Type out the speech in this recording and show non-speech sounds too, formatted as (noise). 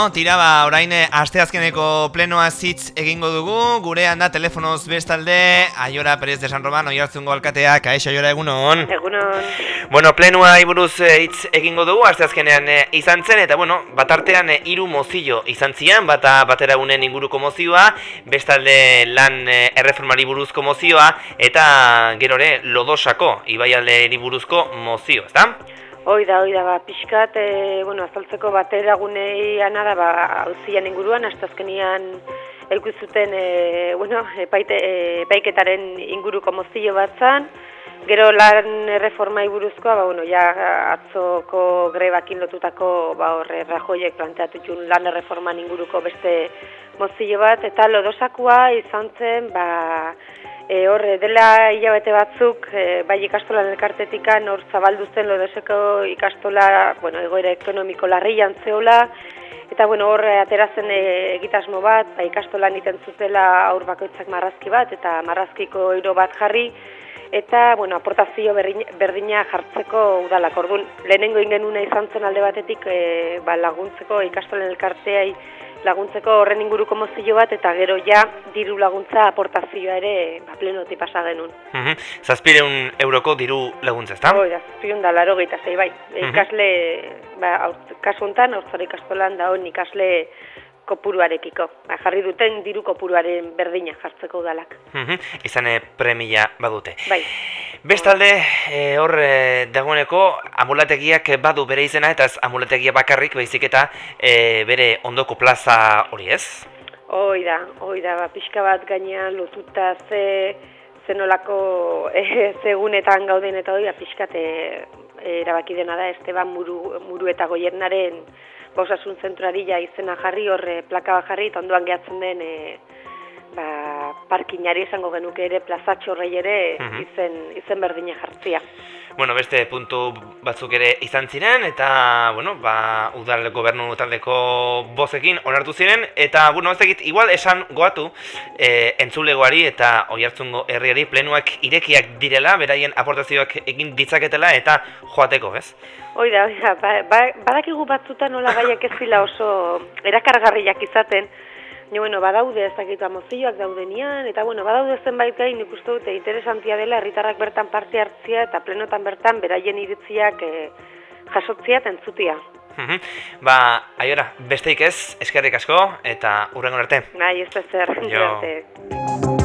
Bueno, tira ba, orain eh, asteazkeneko plenoa zitz egingo dugu, gurean da telefonoz bestalde, Aiora Perez de San Roman, oiartzungo alkatea, kaixo Aiora egunon. Egunon. Bueno, plenoa iburuz eh, hitz egingo dugu, asteazkenean eh, izan zen, eta bueno, batartean hiru mozio izan zian, bata batera unen inguruko mozioa, bestalde lan eh, erreformari buruzko mozioa, eta gerore lodosako, ibaialde buruzko mozio, ezta? Hoi da, hoi da, ba, pixkat, e, bueno, azaltzeko batera gunei da, ba, hauzian inguruan, astazkenian eukuzuten, e, bueno, epaite, e, epaiketaren inguruko mozio bat zan, gero lan reforma buruzkoa, ba, bueno, ja, atzoko grebakin lotutako, ba, horre, rajoiek planteatu lan reforman inguruko beste mozio bat, eta lodosakua izan zen, ba, E, hor, dela hilabete batzuk, e, bai ikastola elkartetikan hor zabaldu zen lodeseko ikastola, bueno, egoera ekonomiko larrian zeola, eta bueno, hor aterazen e, egitasmo bat, bai ikastola niten zutela aur bakoitzak marrazki bat, eta marrazkiko iro bat jarri, eta bueno, aportazio berdina jartzeko udalak. Orduan, lehenengo ingenuna izan zen alde batetik e, ba, laguntzeko ikastolen elkarteai laguntzeko horren inguruko mozio bat eta gero ja diru laguntza aportazioa ere ba, plenoti pasa genuen. Mm -hmm. Zazpireun euroko diru laguntza, ezta? Hoi, zazpireun da laro zei, bai. Mm Ikasle, ba, kasu honetan, aurtzare ikastolan da hon ikasle kopuruarekiko. Ba, jarri duten diru kopuruaren berdina jartzeko udalak. Mm Izan e, premia badute. Bai. Bestalde, e, hor e, dagoeneko amulategiak badu bere izena eta ez amulategia bakarrik baizik eta e, bere ondoko plaza hori ez? Hoi da, hoi da, ba, pixka bat gainean lotuta ze zenolako (laughs) e, zegunetan gauden eta hori, ba, pixka e, erabaki dena da, Esteban Muru, Muru eta Goiernaren bausasun zentrari ja izena jarri, horre plaka bat jarri, eta ondoan gehatzen den e, ba, parkinari izango genuke ere plazatxo horrei ere mhm. izen, izen berdina jartzia. Bueno, beste puntu batzuk ere izan ziren, eta, bueno, ba, udal gobernu taldeko bozekin onartu ziren, eta, bueno, ez egit, igual esan goatu, e, entzulegoari eta oiartzungo herriari plenuak irekiak direla, beraien aportazioak egin ditzaketela, eta joateko, ez? Oida, oida, ba, ba, badakigu batzutan nola gaiak ez zila oso erakargarriak izaten, Ni bueno, badaude ez dakitu amozioak daudenian, eta bueno, badaude zenbait gai nik uste dute interesantia dela herritarrak bertan parte hartzia eta plenotan bertan beraien iritziak e, jasotzia eta entzutia. ba, aiora, besteik ez, eskerrik asko, eta urrengo arte. Bai, ez da zer, arte.